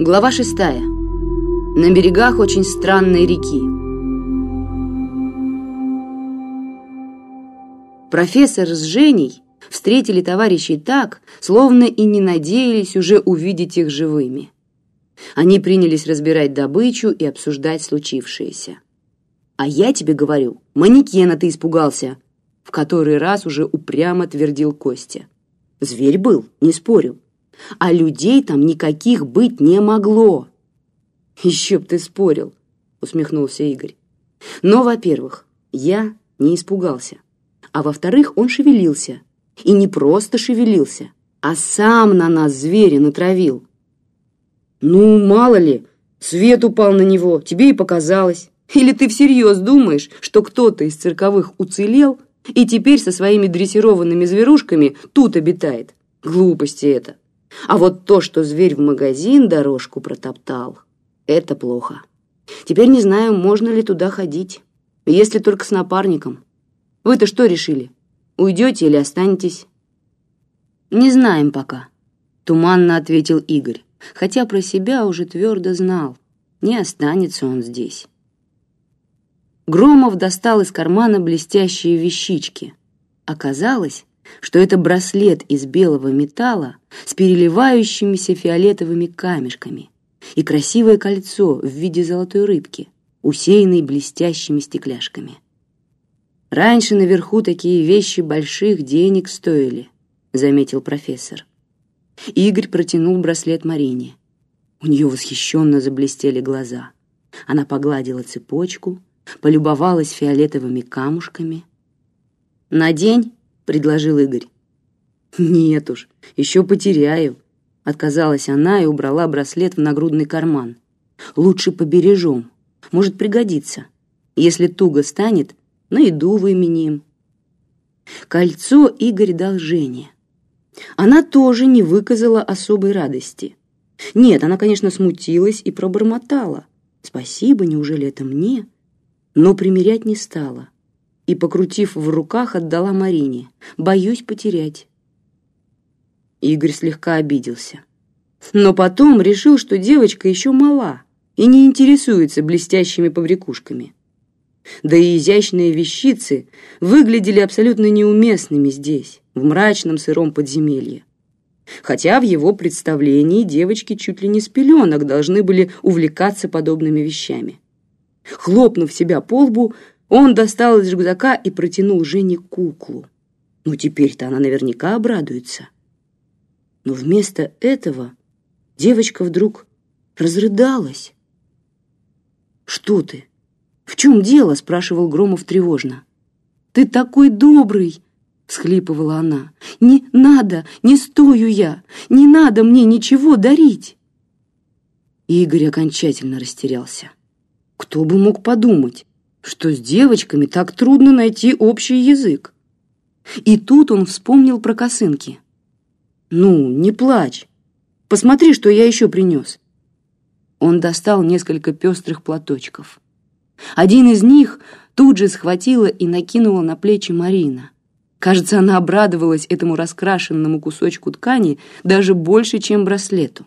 Глава шестая. На берегах очень странной реки. Профессор с Женей встретили товарищей так, словно и не надеялись уже увидеть их живыми. Они принялись разбирать добычу и обсуждать случившееся. «А я тебе говорю, манекена ты испугался!» В который раз уже упрямо твердил Костя. «Зверь был, не спорю. А людей там никаких быть не могло!» «Еще б ты спорил!» — усмехнулся Игорь. «Но, во-первых, я не испугался. А во-вторых, он шевелился. И не просто шевелился, а сам на нас зверя натравил. Ну, мало ли, свет упал на него, тебе и показалось. Или ты всерьез думаешь, что кто-то из цирковых уцелел и теперь со своими дрессированными зверушками тут обитает? Глупости это. А вот то, что зверь в магазин дорожку протоптал, это плохо. Теперь не знаю, можно ли туда ходить, если только с напарником. Вы-то что решили? Уйдете или останетесь? Не знаем пока, туманно ответил Игорь, хотя про себя уже твердо знал, не останется он здесь. Громов достал из кармана блестящие вещички. Оказалось, что это браслет из белого металла с переливающимися фиолетовыми камешками и красивое кольцо в виде золотой рыбки, усеянной блестящими стекляшками. Раньше наверху такие вещи больших денег стоили, заметил профессор. Игорь протянул браслет Марине. У нее восхищенно заблестели глаза. Она погладила цепочку, полюбовалась фиолетовыми камушками. «Надень», — предложил Игорь. «Нет уж, еще потеряю», — отказалась она и убрала браслет в нагрудный карман. «Лучше побережем, может пригодиться. Если туго станет, на еду выменим». Кольцо Игорь дал Жене. Она тоже не выказала особой радости. Нет, она, конечно, смутилась и пробормотала. «Спасибо, неужели это мне?» но примерять не стала и, покрутив в руках, отдала Марине. «Боюсь потерять». Игорь слегка обиделся. Но потом решил, что девочка еще мала и не интересуется блестящими побрякушками. Да и изящные вещицы выглядели абсолютно неуместными здесь, в мрачном сыром подземелье. Хотя в его представлении девочки чуть ли не с пеленок должны были увлекаться подобными вещами. Хлопнув себя по лбу, он достал из рюкзака и протянул Жене куклу. Ну, теперь-то она наверняка обрадуется. Но вместо этого девочка вдруг разрыдалась. «Что ты? В чем дело?» — спрашивал Громов тревожно. «Ты такой добрый!» — всхлипывала она. «Не надо, не стою я! Не надо мне ничего дарить!» Игорь окончательно растерялся. Кто бы мог подумать, что с девочками так трудно найти общий язык? И тут он вспомнил про косынки. «Ну, не плачь. Посмотри, что я еще принес». Он достал несколько пестрых платочков. Один из них тут же схватила и накинула на плечи Марина. Кажется, она обрадовалась этому раскрашенному кусочку ткани даже больше, чем браслету.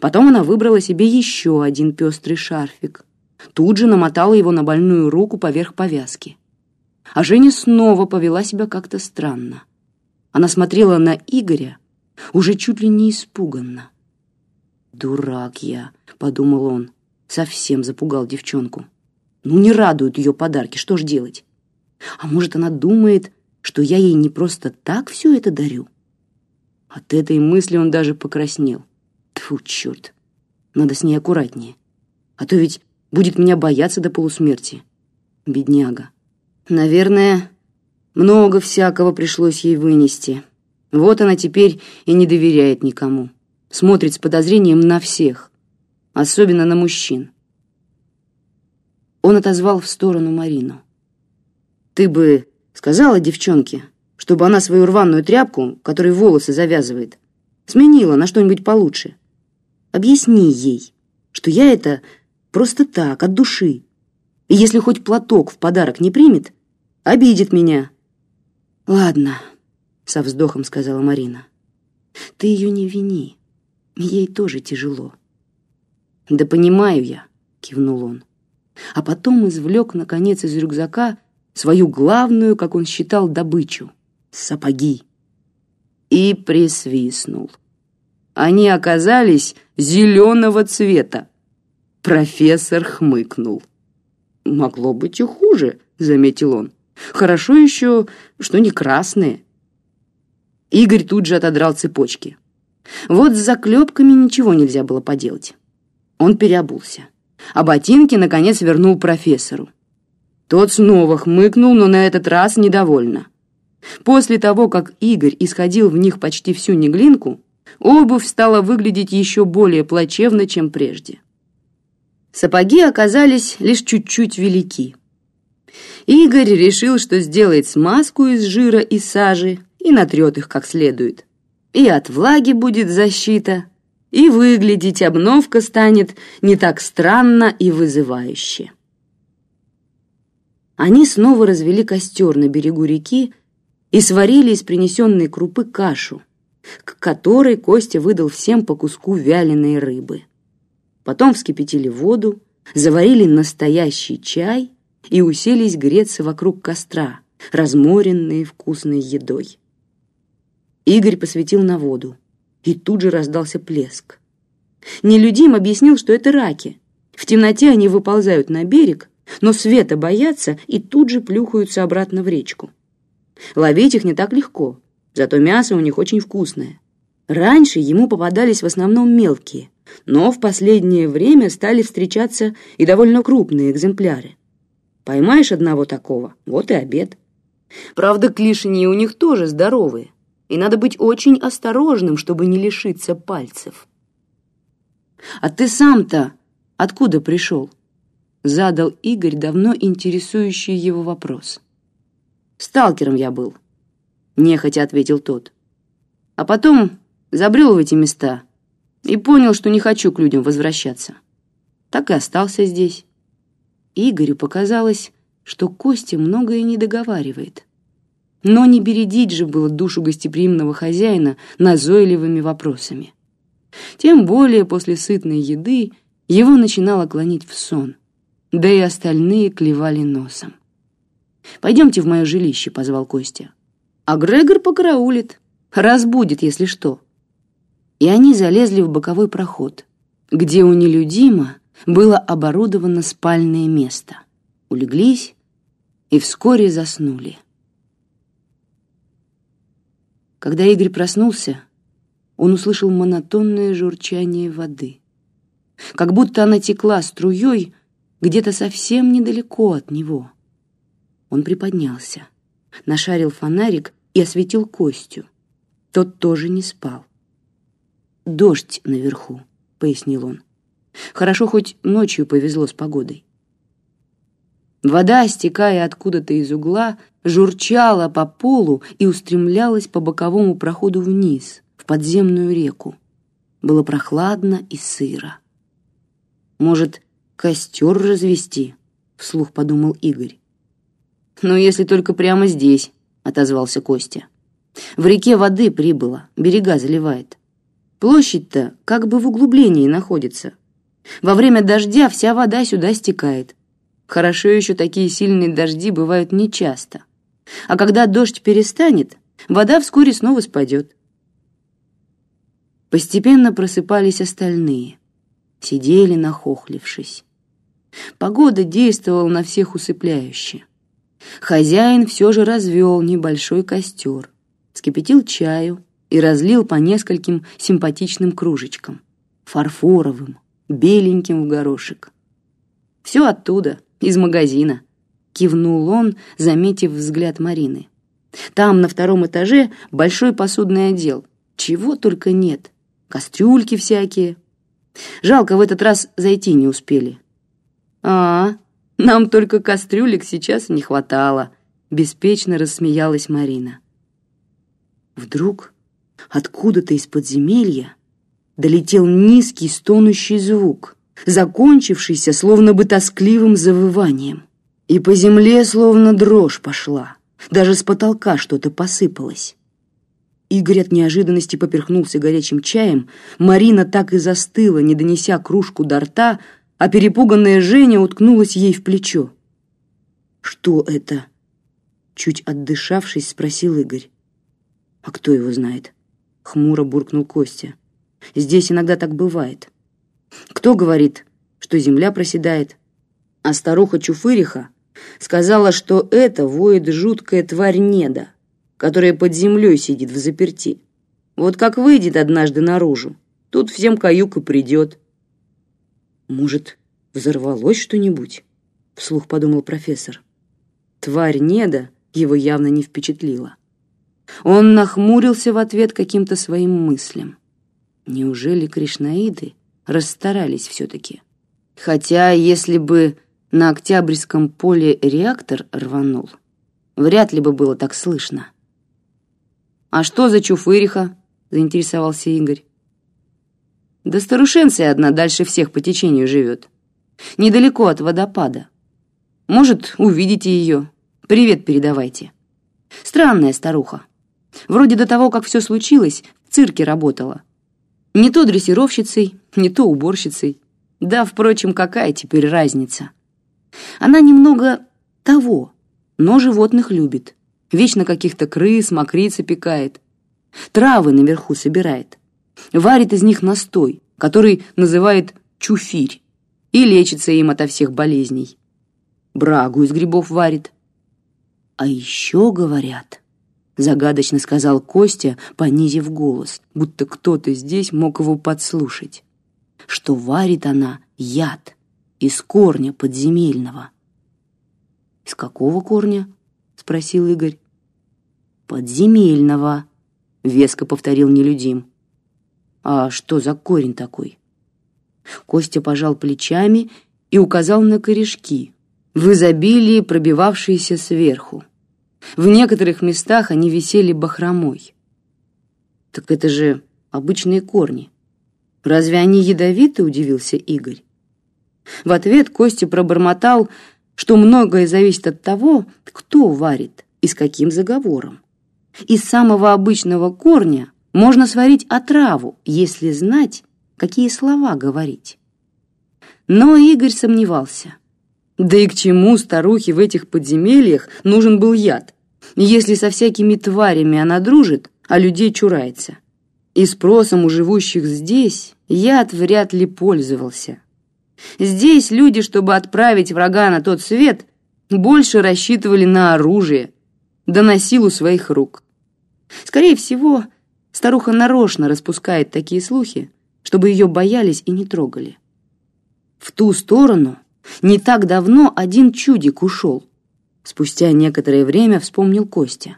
Потом она выбрала себе еще один пестрый шарфик — Тут же намотала его на больную руку поверх повязки. А Женя снова повела себя как-то странно. Она смотрела на Игоря уже чуть ли не испуганно. «Дурак я», — подумал он, совсем запугал девчонку. «Ну, не радуют ее подарки, что ж делать? А может, она думает, что я ей не просто так все это дарю?» От этой мысли он даже покраснел. Тьфу, черт, надо с ней аккуратнее. А то ведь будет меня бояться до полусмерти. Бедняга. Наверное, много всякого пришлось ей вынести. Вот она теперь и не доверяет никому. Смотрит с подозрением на всех, особенно на мужчин. Он отозвал в сторону Марину. «Ты бы сказала девчонке, чтобы она свою рваную тряпку, которой волосы завязывает, сменила на что-нибудь получше. Объясни ей, что я это Просто так, от души. И если хоть платок в подарок не примет, обидит меня. Ладно, со вздохом сказала Марина. Ты ее не вини. Ей тоже тяжело. «Да понимаю я», — кивнул он. А потом извлек, наконец, из рюкзака свою главную, как он считал, добычу — сапоги. И присвистнул. Они оказались зеленого цвета. Профессор хмыкнул. «Могло быть и хуже», — заметил он. «Хорошо еще, что не красные». Игорь тут же отодрал цепочки. Вот с заклепками ничего нельзя было поделать. Он переобулся, а ботинки, наконец, вернул профессору. Тот снова хмыкнул, но на этот раз недовольно. После того, как Игорь исходил в них почти всю неглинку, обувь стала выглядеть еще более плачевно, чем прежде. Сапоги оказались лишь чуть-чуть велики. Игорь решил, что сделает смазку из жира и сажи и натрет их как следует. И от влаги будет защита, и выглядеть обновка станет не так странно и вызывающе. Они снова развели костер на берегу реки и сварили из принесенной крупы кашу, к которой Костя выдал всем по куску вяленой рыбы. Потом вскипятили воду, заварили настоящий чай и уселись греться вокруг костра, разморенные вкусной едой. Игорь посветил на воду, и тут же раздался плеск. Нелюдим объяснил, что это раки. В темноте они выползают на берег, но света боятся и тут же плюхаются обратно в речку. Ловить их не так легко, зато мясо у них очень вкусное. Раньше ему попадались в основном мелкие, но в последнее время стали встречаться и довольно крупные экземпляры. Поймаешь одного такого, вот и обед. Правда, клешни у них тоже здоровые, и надо быть очень осторожным, чтобы не лишиться пальцев. «А ты сам-то откуда пришел?» — задал Игорь давно интересующий его вопрос. «Сталкером я был», — нехотя ответил тот. «А потом забрел в эти места и понял, что не хочу к людям возвращаться. Так и остался здесь». Игорю показалось, что Костя многое не договаривает. Но не бередить же было душу гостеприимного хозяина назойливыми вопросами. Тем более после сытной еды его начинало клонить в сон, да и остальные клевали носом. «Пойдемте в мое жилище», — позвал Костя. «А Грегор покараулит, разбудит, если что». И они залезли в боковой проход, где у нелюдима было оборудовано спальное место. Улеглись и вскоре заснули. Когда Игорь проснулся, он услышал монотонное журчание воды. Как будто она текла струей где-то совсем недалеко от него. Он приподнялся, нашарил фонарик и осветил Костю. Тот тоже не спал. «Дождь наверху», — пояснил он. «Хорошо, хоть ночью повезло с погодой». Вода, стекая откуда-то из угла, журчала по полу и устремлялась по боковому проходу вниз, в подземную реку. Было прохладно и сыро. «Может, костер развести?» — вслух подумал Игорь. «Ну, если только прямо здесь», — отозвался Костя. «В реке воды прибыло, берега заливает. Площадь-то как бы в углублении находится. Во время дождя вся вода сюда стекает. Хорошо еще такие сильные дожди бывают нечасто. А когда дождь перестанет, вода вскоре снова спадет. Постепенно просыпались остальные. Сидели, нахохлившись. Погода действовала на всех усыпляюще. Хозяин все же развел небольшой костер, скипятил чаю и разлил по нескольким симпатичным кружечкам. Фарфоровым, беленьким в горошек. Все оттуда, из магазина», — кивнул он, заметив взгляд Марины. «Там, на втором этаже, большой посудный отдел. Чего только нет. Кастрюльки всякие. Жалко, в этот раз зайти не успели». «А, нам только кастрюлек сейчас не хватало», — беспечно рассмеялась Марина. Вдруг откуда-то из подземелья долетел низкий стонущий звук — закончившийся словно бы тоскливым завыванием. И по земле словно дрожь пошла, даже с потолка что-то посыпалось. Игорь от неожиданности поперхнулся горячим чаем, Марина так и застыла, не донеся кружку до рта, а перепуганная Женя уткнулась ей в плечо. «Что это?» Чуть отдышавшись, спросил Игорь. «А кто его знает?» Хмуро буркнул Костя. «Здесь иногда так бывает. Кто говорит, что земля проседает? А старуха Чуфыриха сказала, что это воет жуткая тварь Неда, которая под землей сидит в заперти. Вот как выйдет однажды наружу, тут всем каюк и придет. Может, взорвалось что-нибудь? Вслух подумал профессор. Тварь Неда его явно не впечатлила. Он нахмурился в ответ каким-то своим мыслям. Неужели кришнаиды расстарались все-таки? Хотя, если бы на Октябрьском поле реактор рванул, вряд ли бы было так слышно. «А что за чуфыриха?» — заинтересовался Игорь. «Да старушенция одна дальше всех по течению живет. Недалеко от водопада. Может, увидите ее. Привет передавайте. Странная старуха. Вроде до того, как все случилось, в цирке работала. Не то дрессировщицей, не то уборщицей. Да, впрочем, какая теперь разница? Она немного того, но животных любит. Вечно каких-то крыс, мокриц опекает. Травы наверху собирает. Варит из них настой, который называет чуфирь, и лечится им ото всех болезней. Брагу из грибов варит. А еще говорят, загадочно сказал Костя, понизив голос, будто кто-то здесь мог его подслушать, что варит она яд из корня подземельного. Из какого корня? спросил Игорь. Подземельного, веско повторил нелюдим. А что за корень такой? Костя пожал плечами и указал на корешки, в изобилии пробивавшиеся сверху. В некоторых местах они висели бахромой. Так это же обычные корни. Разве они ядовиты, удивился Игорь. В ответ Костя пробормотал, что многое зависит от того, кто варит и с каким заговором. Из самого обычного корня можно сварить отраву, если знать, какие слова говорить. Но Игорь сомневался. Да и к чему старухе в этих подземельях нужен был яд, если со всякими тварями она дружит, а людей чурается? И спросом у живущих здесь яд вряд ли пользовался. Здесь люди, чтобы отправить врага на тот свет, больше рассчитывали на оружие, да на силу своих рук. Скорее всего, старуха нарочно распускает такие слухи, чтобы ее боялись и не трогали. В ту сторону не так давно один чудик ушел. Спустя некоторое время вспомнил Костя.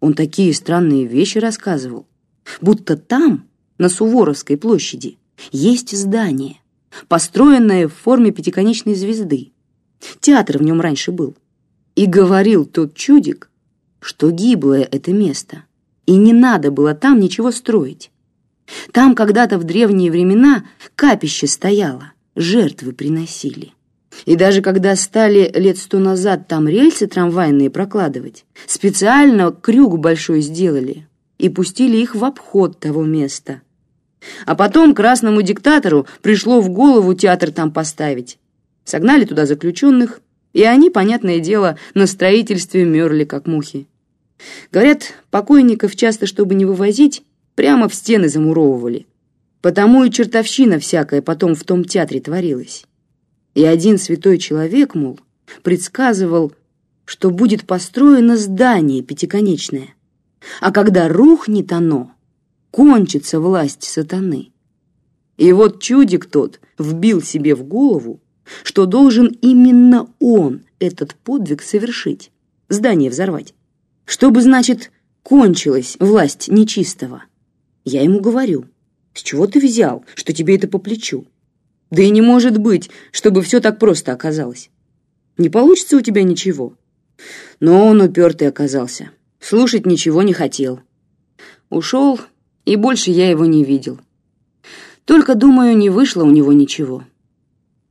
Он такие странные вещи рассказывал, будто там, на Суворовской площади, есть здание, построенное в форме пятиконечной звезды. Театр в нем раньше был. И говорил тот чудик, что гиблое это место, и не надо было там ничего строить. Там когда-то в древние времена капище стояло, жертвы приносили. И даже когда стали лет сто назад там рельсы трамвайные прокладывать, специально крюк большой сделали и пустили их в обход того места. А потом красному диктатору пришло в голову театр там поставить. Согнали туда заключенных, и они, понятное дело, на строительстве мерли, как мухи. Говорят, покойников часто, чтобы не вывозить, прямо в стены замуровывали. Потому и чертовщина всякая потом в том театре творилась. И один святой человек, мол, предсказывал, что будет построено здание пятиконечное. А когда рухнет оно, кончится власть сатаны. И вот чудик тот вбил себе в голову, что должен именно он этот подвиг совершить, здание взорвать. Чтобы, значит, кончилась власть нечистого. Я ему говорю, с чего ты взял, что тебе это по плечу? Да и не может быть, чтобы все так просто оказалось. Не получится у тебя ничего. Но он упертый оказался. Слушать ничего не хотел. Ушел, и больше я его не видел. Только, думаю, не вышло у него ничего.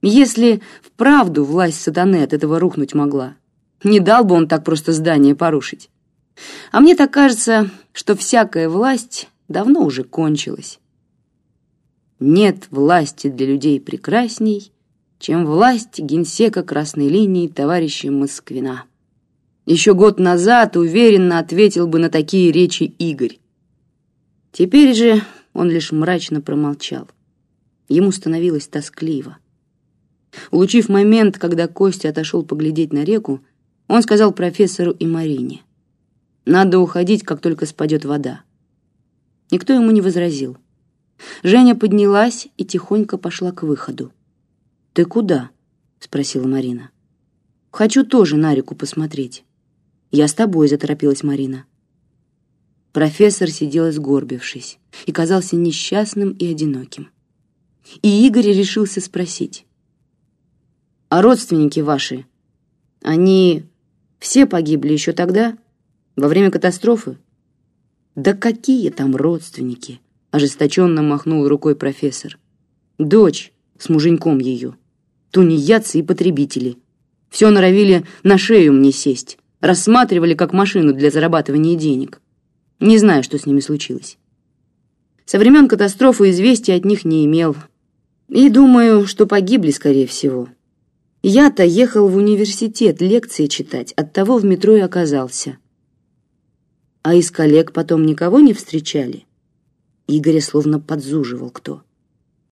Если вправду власть сатаны от этого рухнуть могла, не дал бы он так просто здание порушить. А мне так кажется, что всякая власть давно уже кончилась. Нет власти для людей прекрасней, чем власть генсека красной линии товарища Москвина. Еще год назад уверенно ответил бы на такие речи Игорь. Теперь же он лишь мрачно промолчал. Ему становилось тоскливо. Улучив момент, когда Костя отошел поглядеть на реку, он сказал профессору и Марине. «Надо уходить, как только спадет вода». Никто ему не возразил. Женя поднялась и тихонько пошла к выходу. «Ты куда?» — спросила Марина. «Хочу тоже на реку посмотреть». «Я с тобой», — заторопилась Марина. Профессор сидел сгорбившись и казался несчастным и одиноким. И Игорь решился спросить. «А родственники ваши, они все погибли еще тогда, во время катастрофы?» «Да какие там родственники?» — ожесточенно махнул рукой профессор. «Дочь с муженьком ее, тунеядцы и потребители. Все норовили на шею мне сесть, рассматривали как машину для зарабатывания денег. Не знаю, что с ними случилось. Со времен катастрофы известия от них не имел. И думаю, что погибли, скорее всего. Я-то ехал в университет лекции читать, оттого в метро и оказался. А из коллег потом никого не встречали? Игоря словно подзуживал кто.